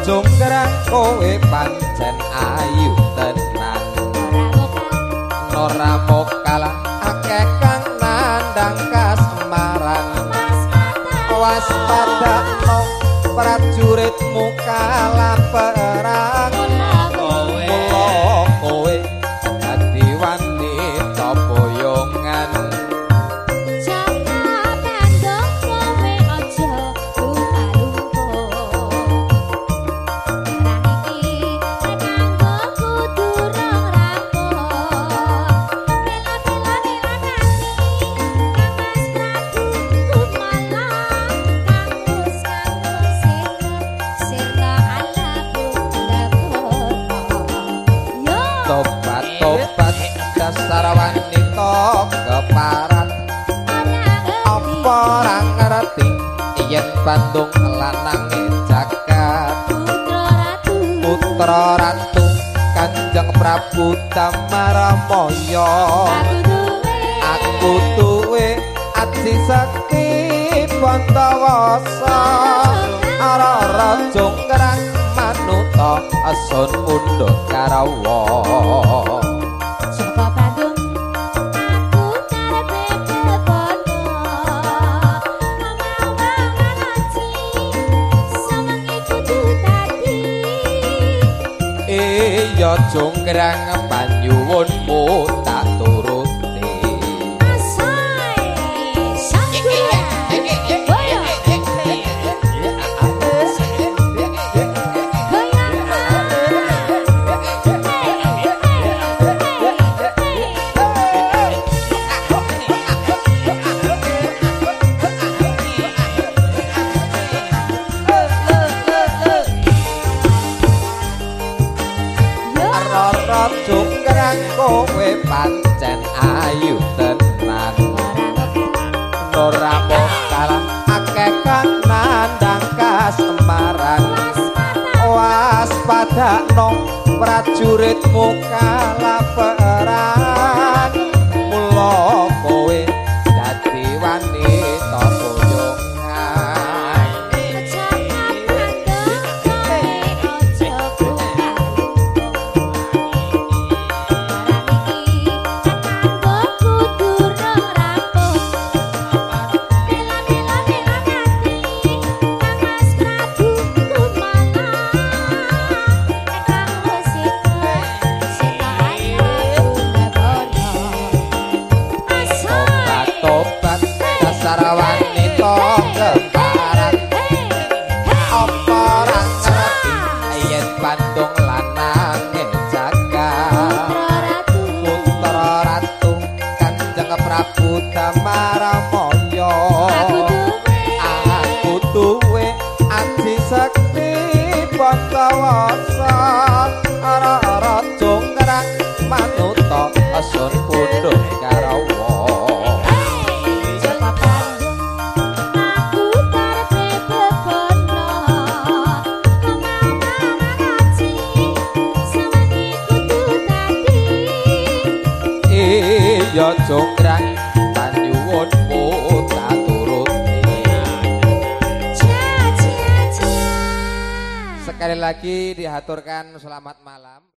Jonggrang kowe pancen ayu tenan. Nora Bandung lanange jagat. Putra ratu Kanjeng Prabu Damaramaya aku tuwe aji sakti Bantawasa Arara jonggrang manuta asun pundhut karawa jonggrang panyuwunmu tak jonggrang kowe pancen ayu tenan. Nora mokal akeh kang nandang kasemaran Waspada no prajuritmu kalah perang Mula manuta asun pundhut karawa. Iya jonggrang tak Sekali lagi dihaturkan selamat malam